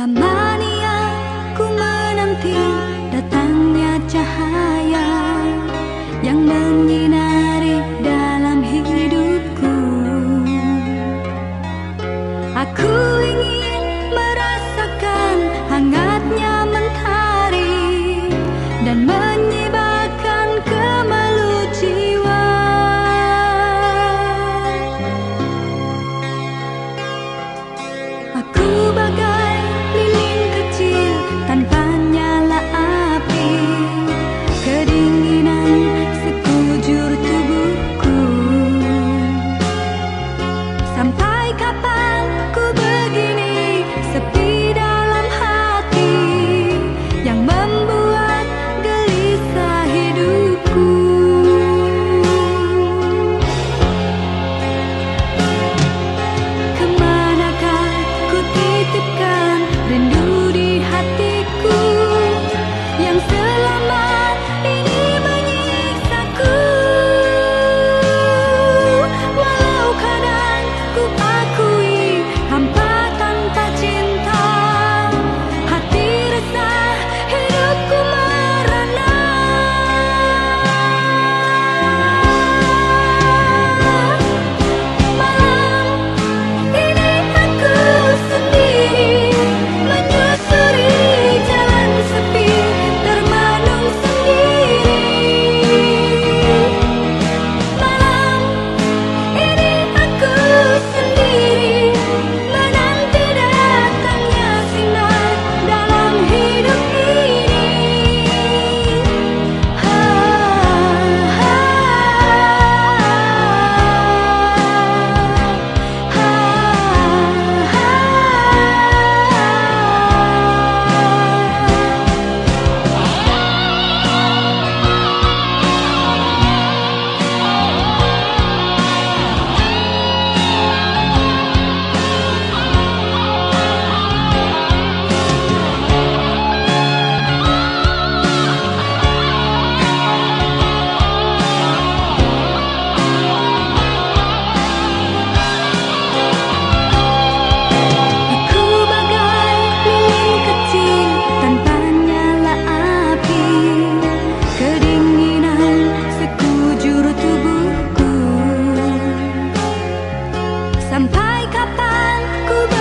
Lamanya ku menanti datangnya cahaya yang menyinari dalam hidupku. Aku Sampai kapan ku ber